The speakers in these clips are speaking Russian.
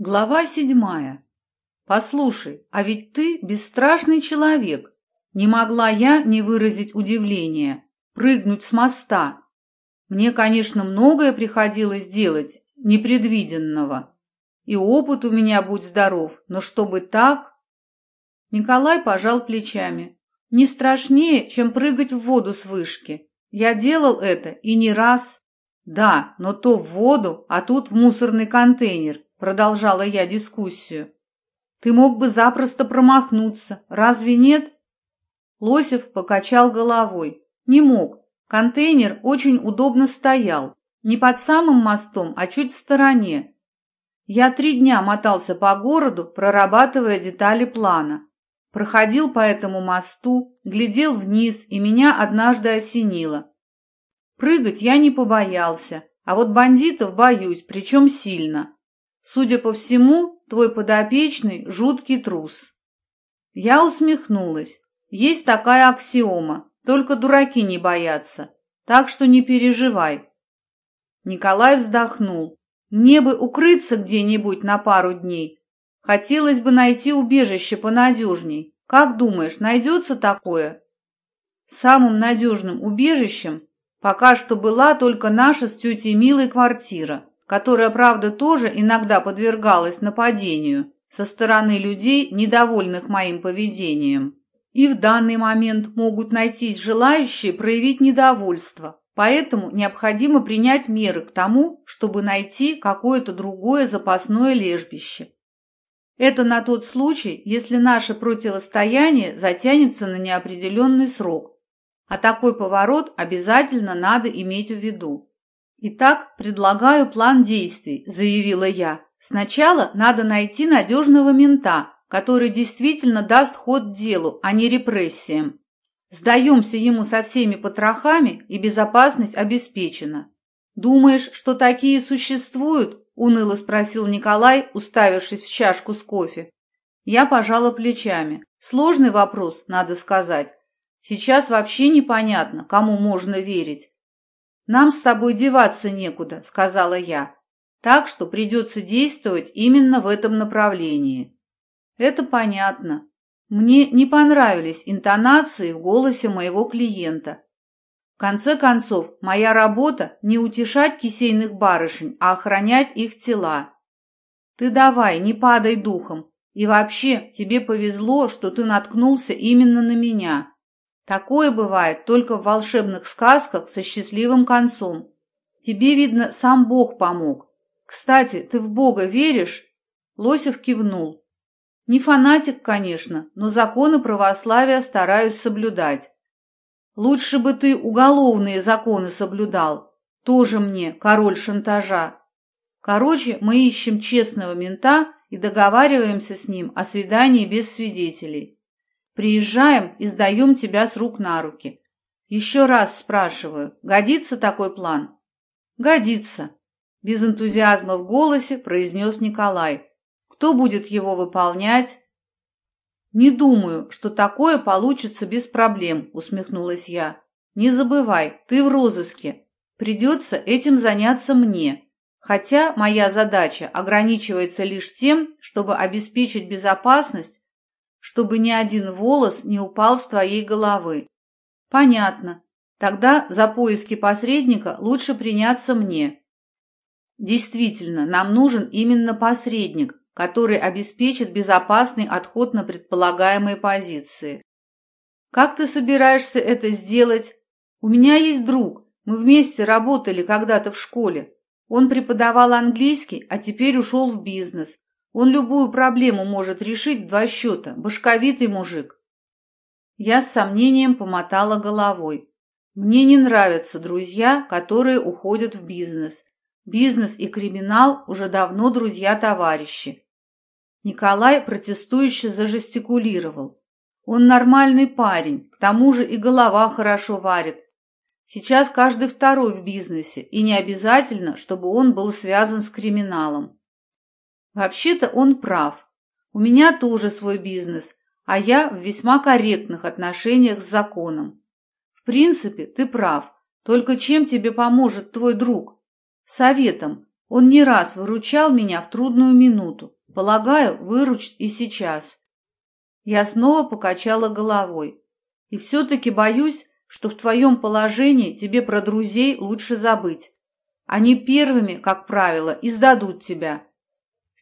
Глава седьмая. «Послушай, а ведь ты бесстрашный человек. Не могла я не выразить удивления. Прыгнуть с моста. Мне, конечно, многое приходилось делать, непредвиденного. И опыт у меня, будь здоров, но чтобы так...» Николай пожал плечами. «Не страшнее, чем прыгать в воду с вышки. Я делал это и не раз. Да, но то в воду, продолжала я дискуссию. «Ты мог бы запросто промахнуться, разве нет?» Лосев покачал головой. «Не мог. Контейнер очень удобно стоял. Не под самым мостом, а чуть в стороне. Я три дня мотался по городу, прорабатывая детали плана. Проходил по этому мосту, глядел вниз, и меня однажды осенило. Прыгать я не побоялся, а вот бандитов боюсь, причем сильно. Судя по всему, твой подопечный – жуткий трус. Я усмехнулась. Есть такая аксиома, только дураки не боятся. Так что не переживай. Николай вздохнул. Мне бы укрыться где-нибудь на пару дней. Хотелось бы найти убежище понадежней. Как думаешь, найдется такое? Самым надежным убежищем пока что была только наша с тетей Милой квартира которая, правда, тоже иногда подвергалась нападению со стороны людей, недовольных моим поведением. И в данный момент могут найтись желающие проявить недовольство, поэтому необходимо принять меры к тому, чтобы найти какое-то другое запасное лежбище. Это на тот случай, если наше противостояние затянется на неопределенный срок, а такой поворот обязательно надо иметь в виду. Итак, предлагаю план действий, заявила я. Сначала надо найти надежного мента, который действительно даст ход делу, а не репрессиям. Сдаемся ему со всеми потрохами, и безопасность обеспечена. «Думаешь, что такие существуют?» – уныло спросил Николай, уставившись в чашку с кофе. Я пожала плечами. Сложный вопрос, надо сказать. Сейчас вообще непонятно, кому можно верить. «Нам с тобой деваться некуда», — сказала я. «Так что придется действовать именно в этом направлении». «Это понятно. Мне не понравились интонации в голосе моего клиента. В конце концов, моя работа — не утешать кисейных барышень, а охранять их тела. Ты давай, не падай духом. И вообще, тебе повезло, что Такое бывает только в волшебных сказках со счастливым концом. Тебе, видно, сам Бог помог. Кстати, ты в Бога веришь?» Лосев кивнул. «Не фанатик, конечно, но законы православия стараюсь соблюдать. Лучше бы ты уголовные законы соблюдал. Тоже мне король шантажа. Короче, мы ищем честного мента и договариваемся с ним о свидании без свидетелей приезжаем и сдаем тебя с рук на руки. Еще раз спрашиваю, годится такой план? Годится. Без энтузиазма в голосе произнес Николай. Кто будет его выполнять? Не думаю, что такое получится без проблем, усмехнулась я. Не забывай, ты в розыске. Придется этим заняться мне. Хотя моя задача ограничивается лишь тем, чтобы обеспечить безопасность чтобы ни один волос не упал с твоей головы. Понятно. Тогда за поиски посредника лучше приняться мне. Действительно, нам нужен именно посредник, который обеспечит безопасный отход на предполагаемые позиции. Как ты собираешься это сделать? У меня есть друг, мы вместе работали когда-то в школе. Он преподавал английский, а теперь ушел в бизнес. Он любую проблему может решить в два счета. Башковитый мужик. Я с сомнением помотала головой. Мне не нравятся друзья, которые уходят в бизнес. Бизнес и криминал уже давно друзья-товарищи. Николай протестующе зажестикулировал. Он нормальный парень, к тому же и голова хорошо варит. Сейчас каждый второй в бизнесе, и не обязательно, чтобы он был связан с криминалом. Вообще-то он прав. У меня тоже свой бизнес, а я в весьма корректных отношениях с законом. В принципе, ты прав. Только чем тебе поможет твой друг? Советом. Он не раз выручал меня в трудную минуту. Полагаю, выручит и сейчас. Я снова покачала головой. И все-таки боюсь, что в твоем положении тебе про друзей лучше забыть. Они первыми, как правило, издадут тебя –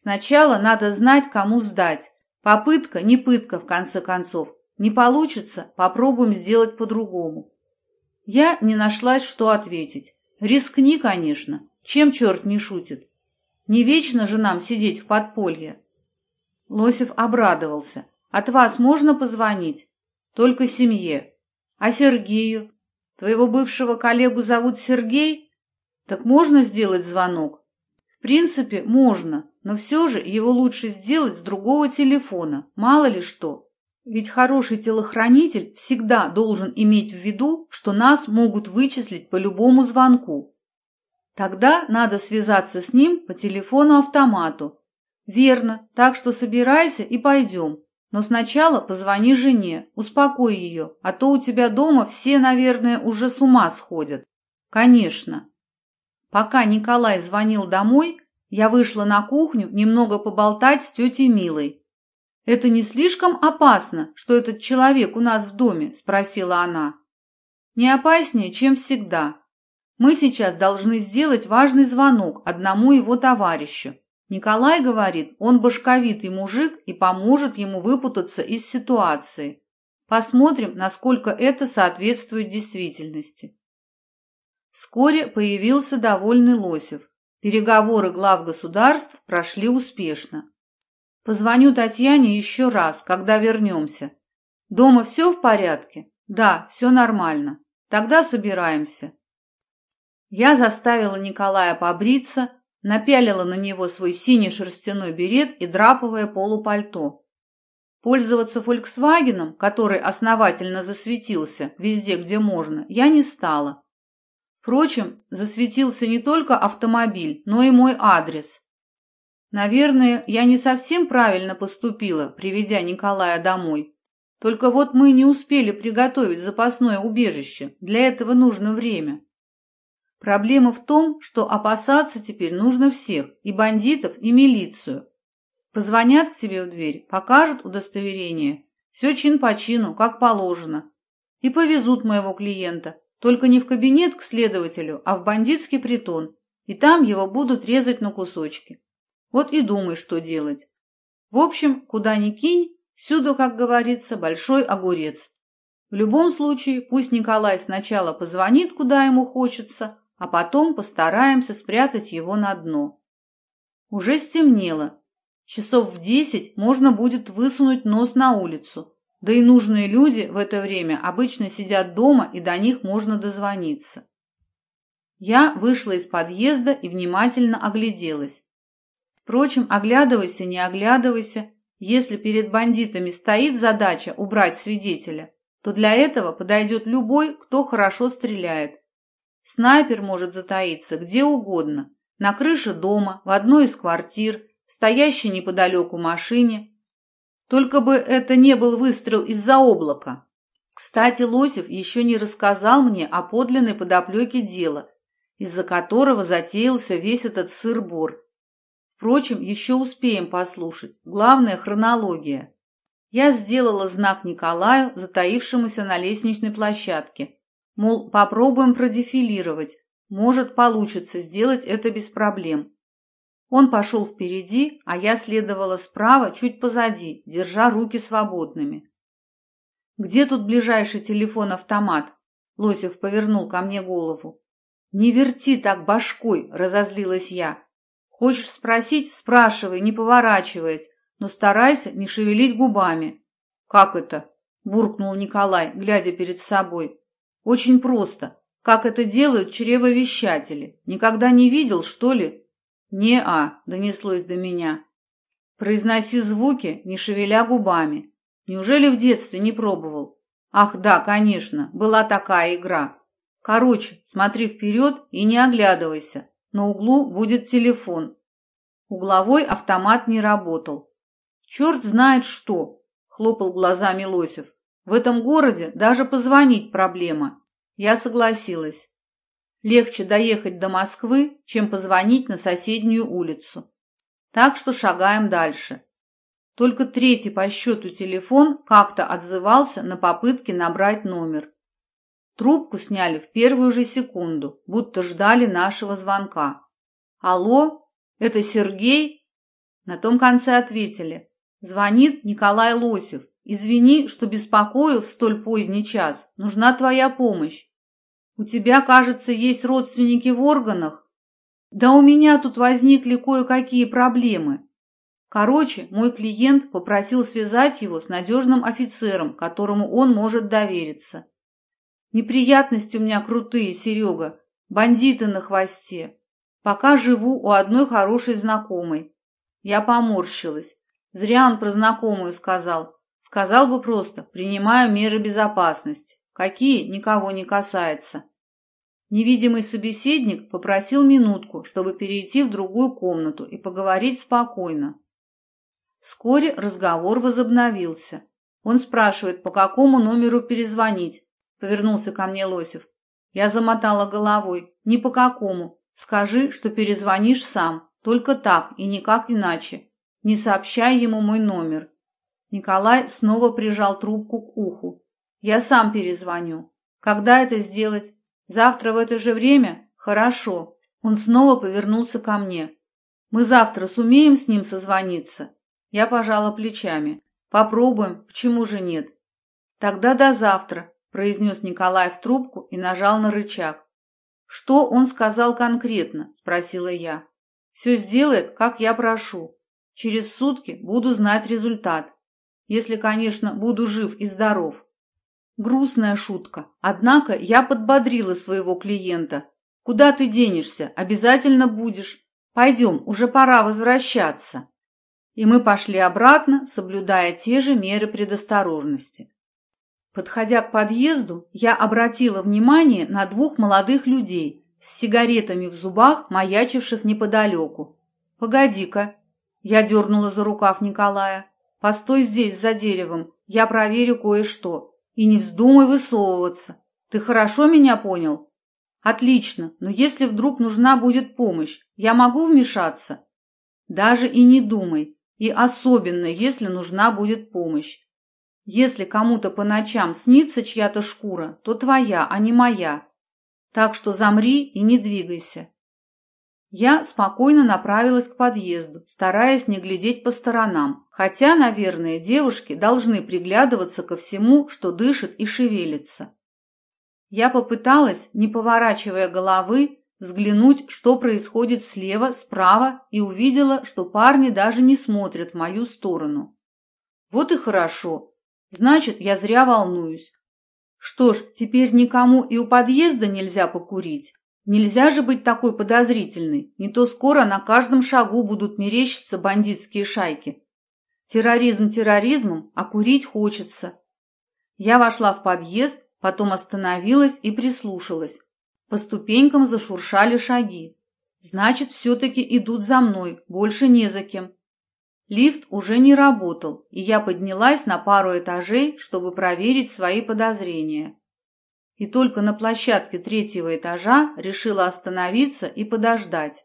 Сначала надо знать, кому сдать. Попытка, не пытка, в конце концов. Не получится, попробуем сделать по-другому. Я не нашлась, что ответить. Рискни, конечно. Чем черт не шутит? Не вечно же нам сидеть в подполье. Лосев обрадовался. От вас можно позвонить? Только семье. А Сергею? Твоего бывшего коллегу зовут Сергей? Так можно сделать звонок? В принципе, можно, но все же его лучше сделать с другого телефона, мало ли что. Ведь хороший телохранитель всегда должен иметь в виду, что нас могут вычислить по любому звонку. Тогда надо связаться с ним по телефону-автомату. Верно, так что собирайся и пойдем. Но сначала позвони жене, успокой ее, а то у тебя дома все, наверное, уже с ума сходят. Конечно. Пока Николай звонил домой, я вышла на кухню немного поболтать с тетей Милой. «Это не слишком опасно, что этот человек у нас в доме?» – спросила она. «Не опаснее, чем всегда. Мы сейчас должны сделать важный звонок одному его товарищу. Николай говорит, он башковитый мужик и поможет ему выпутаться из ситуации. Посмотрим, насколько это соответствует действительности». Вскоре появился довольный Лосев. Переговоры глав государств прошли успешно. Позвоню Татьяне еще раз, когда вернемся. Дома все в порядке? Да, все нормально. Тогда собираемся. Я заставила Николая побриться, напялила на него свой синий шерстяной берет и драповое полупальто. Пользоваться «Фольксвагеном», который основательно засветился везде, где можно, я не стала. Впрочем, засветился не только автомобиль, но и мой адрес. Наверное, я не совсем правильно поступила, приведя Николая домой. Только вот мы не успели приготовить запасное убежище. Для этого нужно время. Проблема в том, что опасаться теперь нужно всех, и бандитов, и милицию. Позвонят к тебе в дверь, покажут удостоверение. Все чин по чину, как положено. И повезут моего клиента, только не в кабинет к следователю, а в бандитский притон, и там его будут резать на кусочки. Вот и думай, что делать. В общем, куда ни кинь, всюду, как говорится, большой огурец. В любом случае, пусть Николай сначала позвонит, куда ему хочется, а потом постараемся спрятать его на дно. Уже стемнело. Часов в десять можно будет высунуть нос на улицу, Да и нужные люди в это время обычно сидят дома, и до них можно дозвониться. Я вышла из подъезда и внимательно огляделась. Впрочем, оглядывайся, не оглядывайся, если перед бандитами стоит задача убрать свидетеля, то для этого подойдет любой, кто хорошо стреляет. Снайпер может затаиться где угодно, на крыше дома, в одной из квартир, в стоящей неподалеку машине, только бы это не был выстрел из-за облака. Кстати, Лосев еще не рассказал мне о подлинной подоплеке дела, из-за которого затеялся весь этот сыр-бор. Впрочем, еще успеем послушать. Главное – хронология. Я сделала знак Николаю, затаившемуся на лестничной площадке. Мол, попробуем продефилировать. Может, получится сделать это без проблем. Он пошел впереди, а я следовала справа, чуть позади, держа руки свободными. «Где тут ближайший телефон-автомат?» Лосев повернул ко мне голову. «Не верти так башкой!» – разозлилась я. «Хочешь спросить – спрашивай, не поворачиваясь, но старайся не шевелить губами». «Как это?» – буркнул Николай, глядя перед собой. «Очень просто. Как это делают чревовещатели. Никогда не видел, что ли?» «Не-а», — донеслось до меня. «Произноси звуки, не шевеля губами. Неужели в детстве не пробовал?» «Ах, да, конечно, была такая игра. Короче, смотри вперед и не оглядывайся. На углу будет телефон». Угловой автомат не работал. «Черт знает что!» — хлопал глазами Лосев. «В этом городе даже позвонить проблема». Я согласилась. Легче доехать до Москвы, чем позвонить на соседнюю улицу. Так что шагаем дальше. Только третий по счету телефон как-то отзывался на попытки набрать номер. Трубку сняли в первую же секунду, будто ждали нашего звонка. «Алло, это Сергей?» На том конце ответили. «Звонит Николай Лосев. Извини, что беспокою в столь поздний час. Нужна твоя помощь. У тебя, кажется, есть родственники в органах? Да у меня тут возникли кое-какие проблемы. Короче, мой клиент попросил связать его с надежным офицером, которому он может довериться. Неприятности у меня крутые, Серега, бандиты на хвосте. Пока живу у одной хорошей знакомой. Я поморщилась. Зря он про знакомую сказал. Сказал бы просто, принимаю меры безопасности. Какие, никого не касается. Невидимый собеседник попросил минутку, чтобы перейти в другую комнату и поговорить спокойно. Вскоре разговор возобновился. Он спрашивает, по какому номеру перезвонить. Повернулся ко мне Лосев. Я замотала головой. Ни по какому. Скажи, что перезвонишь сам. Только так и никак иначе. Не сообщай ему мой номер. Николай снова прижал трубку к уху. Я сам перезвоню. Когда это сделать? Завтра в это же время? Хорошо. Он снова повернулся ко мне. Мы завтра сумеем с ним созвониться? Я пожала плечами. Попробуем, почему же нет? Тогда до завтра, произнес Николай в трубку и нажал на рычаг. Что он сказал конкретно? спросила я. Все сделает, как я прошу. Через сутки буду знать результат. Если, конечно, буду жив и здоров. грустная шутка. Однако я подбодрила своего клиента. «Куда ты денешься? Обязательно будешь. Пойдем, уже пора возвращаться». И мы пошли обратно, соблюдая те же меры предосторожности. Подходя к подъезду, я обратила внимание на двух молодых людей с сигаретами в зубах, маячивших неподалеку. «Погоди-ка!» – я дернула за рукав Николая. «Постой здесь, за деревом, я проверю кое-что». И не вздумай высовываться. Ты хорошо меня понял?» «Отлично, но если вдруг нужна будет помощь, я могу вмешаться?» «Даже и не думай. И особенно, если нужна будет помощь. Если кому-то по ночам снится чья-то шкура, то твоя, а не моя. Так что замри и не двигайся. Я спокойно направилась к подъезду, стараясь не глядеть по сторонам, хотя, наверное, девушки должны приглядываться ко всему, что дышит и шевелится. Я попыталась, не поворачивая головы, взглянуть, что происходит слева, справа, и увидела, что парни даже не смотрят в мою сторону. Вот и хорошо. Значит, я зря волнуюсь. Что ж, теперь никому и у подъезда нельзя покурить, Нельзя же быть такой подозрительной, не то скоро на каждом шагу будут мерещиться бандитские шайки. Терроризм терроризмом, а курить хочется. Я вошла в подъезд, потом остановилась и прислушалась. По ступенькам зашуршали шаги. Значит, все-таки идут за мной, больше не за кем. Лифт уже не работал, и я поднялась на пару этажей, чтобы проверить свои подозрения. и только на площадке третьего этажа решила остановиться и подождать.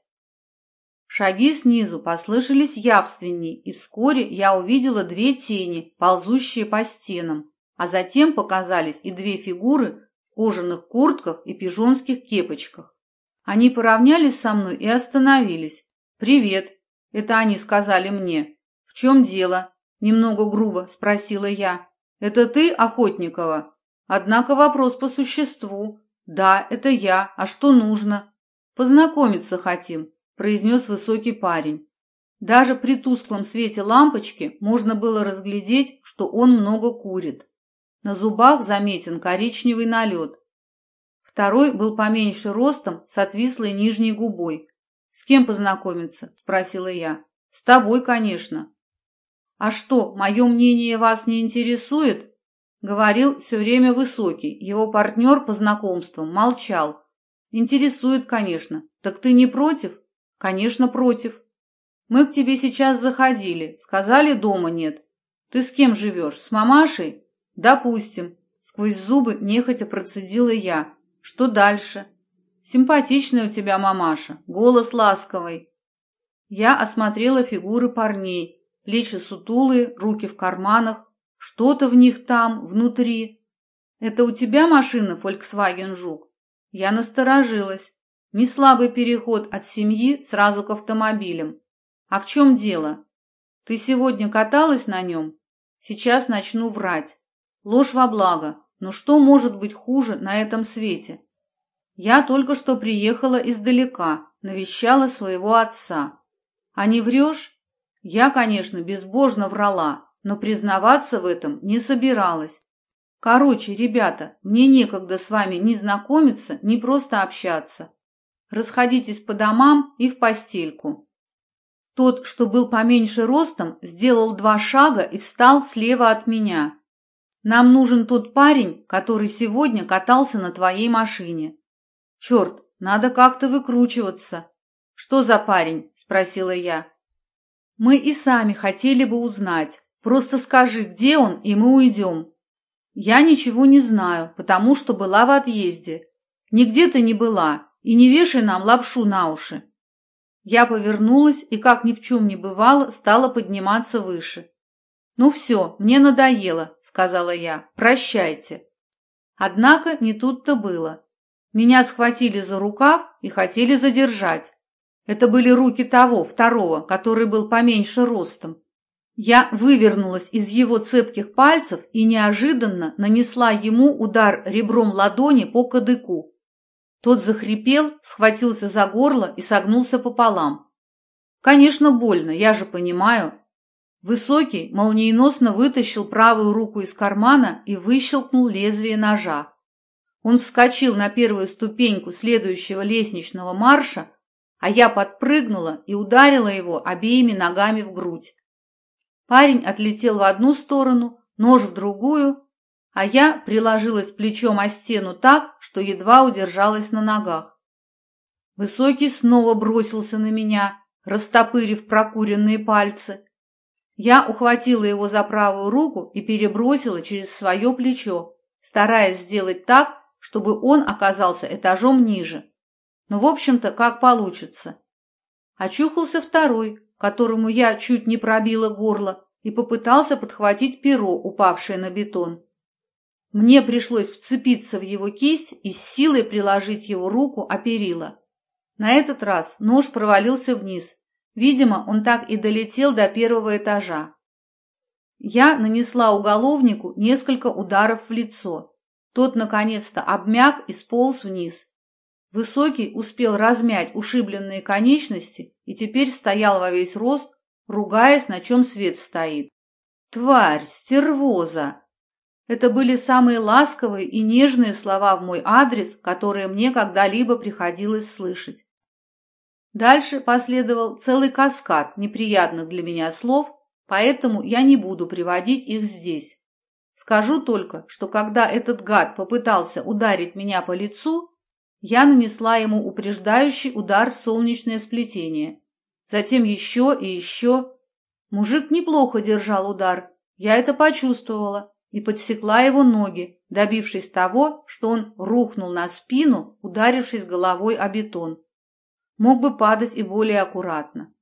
Шаги снизу послышались явственней, и вскоре я увидела две тени, ползущие по стенам, а затем показались и две фигуры в кожаных куртках и пижонских кепочках. Они поравнялись со мной и остановились. «Привет!» – это они сказали мне. «В чем дело?» – немного грубо спросила я. «Это ты, Охотникова?» Однако вопрос по существу. «Да, это я. А что нужно?» «Познакомиться хотим», – произнес высокий парень. Даже при тусклом свете лампочки можно было разглядеть, что он много курит. На зубах заметен коричневый налет. Второй был поменьше ростом, с отвислой нижней губой. «С кем познакомиться?» – спросила я. «С тобой, конечно». «А что, мое мнение вас не интересует?» Говорил все время высокий. Его партнер по знакомствам молчал. «Интересует, конечно. Так ты не против?» «Конечно, против. Мы к тебе сейчас заходили. Сказали, дома нет. Ты с кем живешь? С мамашей?» «Допустим», — сквозь зубы нехотя процедила я. «Что дальше?» Симпатичная у тебя мамаша, голос ласковый. Я осмотрела фигуры парней, плечи сутулые, руки в карманах, Что-то в них там, внутри. Это у тебя машина, Volkswagen Жук? Я насторожилась. Не слабый переход от семьи сразу к автомобилям. А в чем дело? Ты сегодня каталась на нем? Сейчас начну врать. Ложь во благо. Но что может быть хуже на этом свете? Я только что приехала издалека, навещала своего отца. А не врешь? Я, конечно, безбожно врала, но признаваться в этом не собиралась. Короче, ребята, мне некогда с вами ни знакомиться, ни просто общаться. Расходитесь по домам и в постельку. Тот, что был поменьше ростом, сделал два шага и встал слева от меня. Нам нужен тот парень, который сегодня катался на твоей машине. Черт, надо как-то выкручиваться. Что за парень? – спросила я. Мы и сами хотели бы узнать, Просто скажи, где он, и мы уйдем. Я ничего не знаю, потому что была в отъезде. Нигде ты не была, и не вешай нам лапшу на уши. Я повернулась и, как ни в чем не бывало, стала подниматься выше. «Ну все, мне надоело», — сказала я. «Прощайте». Однако не тут-то было. Меня схватили за рукав и хотели задержать. Это были руки того, второго, который был поменьше ростом. Я вывернулась из его цепких пальцев и неожиданно нанесла ему удар ребром ладони по кадыку. Тот захрипел, схватился за горло и согнулся пополам. Конечно, больно, я же понимаю, Высокий молниеносно вытащил правую руку из кармана и выщелкнул лезвие ножа. Он вскочил на первую ступеньку следующего лестничного марша, а я подпрыгнула и ударила его обеими ногами в грудь. Парень отлетел в одну сторону, нож в другую, а я приложилась плечом о стену так, что едва удержалась на ногах. Высокий снова бросился на меня, растопырив прокуренные пальцы, я ухватила его за правую руку и перебросила через свое плечо, стараясь сделать так, чтобы он оказался этажом ниже. Ну, в общем-то, как получится. Очухался второй, которому я чуть не пробила горло, и попытался подхватить перо, упавшее на бетон. Мне пришлось вцепиться в его кисть и с силой приложить его руку о перила. На этот раз нож провалился вниз. Видимо, он так и долетел до первого этажа. Я нанесла уголовнику несколько ударов в лицо. Тот, наконец-то, обмяк и сполз вниз. Высокий успел размять ушибленные конечности и теперь стоял во весь рост, ругаясь, на чем свет стоит. «Тварь! Стервоза!» Это были самые ласковые и нежные слова в мой адрес, которые мне когда-либо приходилось слышать. Дальше последовал целый каскад неприятных для меня слов, поэтому я не буду приводить их здесь. Скажу только, что когда этот гад попытался ударить меня по лицу, Я нанесла ему упреждающий удар в солнечное сплетение. Затем еще и еще. Мужик неплохо держал удар. Я это почувствовала и подсекла его ноги, добившись того, что он рухнул на спину, ударившись головой о бетон. Мог бы падать и более аккуратно.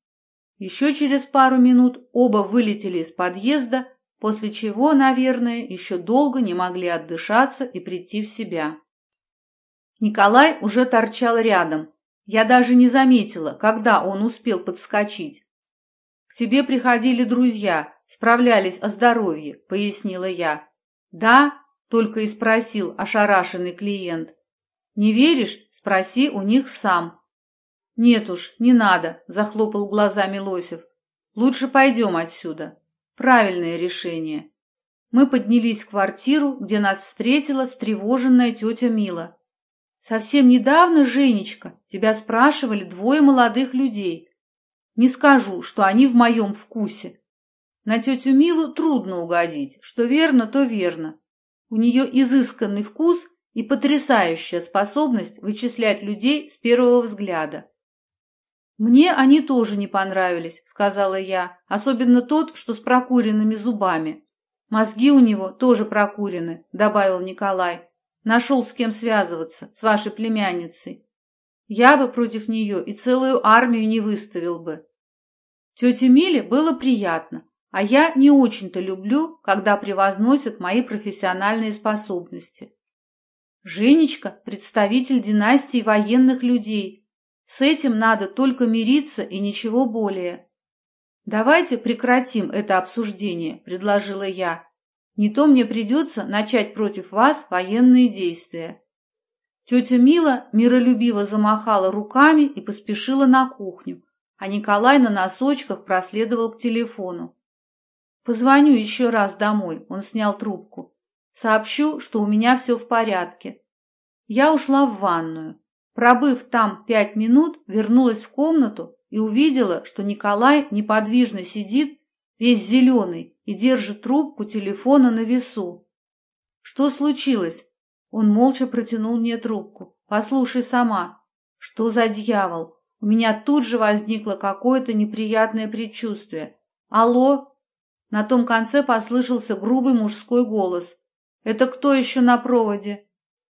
Еще через пару минут оба вылетели из подъезда, после чего, наверное, еще долго не могли отдышаться и прийти в себя. Николай уже торчал рядом. Я даже не заметила, когда он успел подскочить. «К тебе приходили друзья, справлялись о здоровье», — пояснила я. «Да?» — только и спросил ошарашенный клиент. «Не веришь? Спроси у них сам». «Нет уж, не надо», — захлопал глазами Лосев. «Лучше пойдем отсюда. Правильное решение». Мы поднялись в квартиру, где нас встретила встревоженная тетя Мила. Совсем недавно, Женечка, тебя спрашивали двое молодых людей. Не скажу, что они в моем вкусе. На тетю Милу трудно угодить, что верно, то верно. У нее изысканный вкус и потрясающая способность вычислять людей с первого взгляда. «Мне они тоже не понравились», — сказала я, «особенно тот, что с прокуренными зубами». «Мозги у него тоже прокурены», — добавил Николай. «Нашел с кем связываться, с вашей племянницей». Я бы против нее и целую армию не выставил бы. Тете Миле было приятно, а я не очень-то люблю, когда превозносят мои профессиональные способности. Женечка – представитель династии военных людей. С этим надо только мириться и ничего более. «Давайте прекратим это обсуждение», – предложила я. Не то мне придется начать против вас военные действия». Тетя Мила миролюбиво замахала руками и поспешила на кухню, а Николай на носочках проследовал к телефону. «Позвоню еще раз домой», — он снял трубку. «Сообщу, что у меня все в порядке». Я ушла в ванную. Пробыв там пять минут, вернулась в комнату и увидела, что Николай неподвижно сидит весь зеленый и держит трубку телефона на весу. «Что случилось?» Он молча протянул мне трубку. «Послушай сама». «Что за дьявол?» У меня тут же возникло какое-то неприятное предчувствие. «Алло?» На том конце послышался грубый мужской голос. «Это кто еще на проводе?»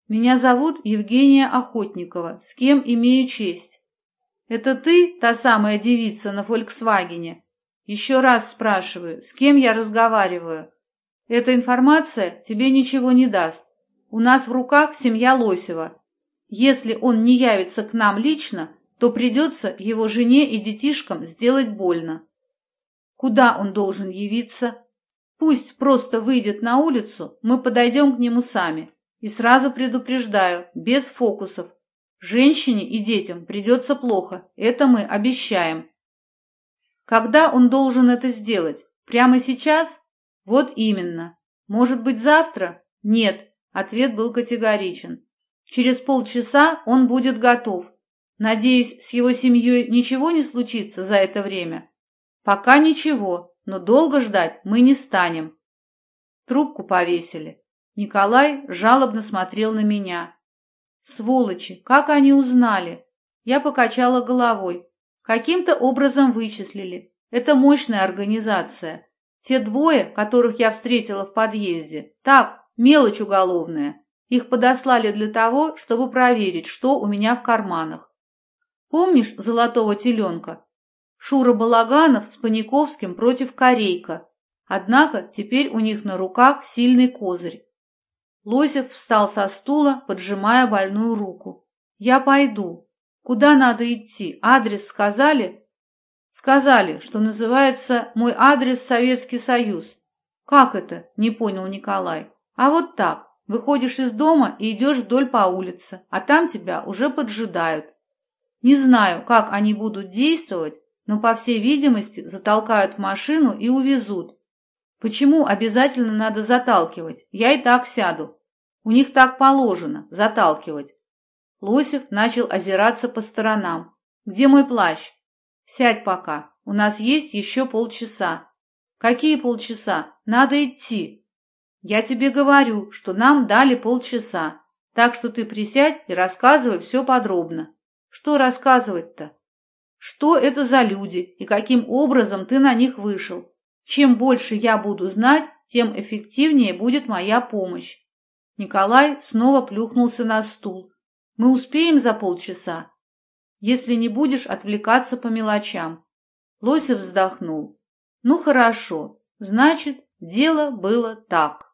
«Меня зовут Евгения Охотникова. С кем имею честь?» «Это ты, та самая девица на «Фольксвагене»?» Еще раз спрашиваю, с кем я разговариваю. Эта информация тебе ничего не даст. У нас в руках семья Лосева. Если он не явится к нам лично, то придется его жене и детишкам сделать больно. Куда он должен явиться? Пусть просто выйдет на улицу, мы подойдем к нему сами. И сразу предупреждаю, без фокусов. Женщине и детям придется плохо, это мы обещаем. Когда он должен это сделать? Прямо сейчас? Вот именно. Может быть, завтра? Нет. Ответ был категоричен. Через полчаса он будет готов. Надеюсь, с его семьей ничего не случится за это время? Пока ничего, но долго ждать мы не станем. Трубку повесили. Николай жалобно смотрел на меня. Сволочи, как они узнали? Я покачала головой, Каким-то образом вычислили. Это мощная организация. Те двое, которых я встретила в подъезде, так, мелочь уголовная. Их подослали для того, чтобы проверить, что у меня в карманах. Помнишь золотого теленка? Шура Балаганов с Паниковским против Корейка. Однако теперь у них на руках сильный козырь. Лосев встал со стула, поджимая больную руку. «Я пойду. куда надо идти, адрес сказали? Сказали, что называется «Мой адрес Советский Союз». Как это? Не понял Николай. А вот так. Выходишь из дома и идешь вдоль по улице, а там тебя уже поджидают. Не знаю, как они будут действовать, но, по всей видимости, затолкают в машину и увезут. Почему обязательно надо заталкивать? Я и так сяду. У них так положено – заталкивать. Лосев начал озираться по сторонам. Где мой плащ? Сядь пока. У нас есть еще полчаса. Какие полчаса? Надо идти. Я тебе говорю, что нам дали полчаса. Так что ты присядь и рассказывай все подробно. Что рассказывать-то? Что это за люди и каким образом ты на них вышел? Чем больше я буду знать, тем эффективнее будет моя помощь. Николай снова плюхнулся на стул. Мы успеем за полчаса? Если не будешь отвлекаться по мелочам. Лосев вздохнул. Ну хорошо, значит, дело было так.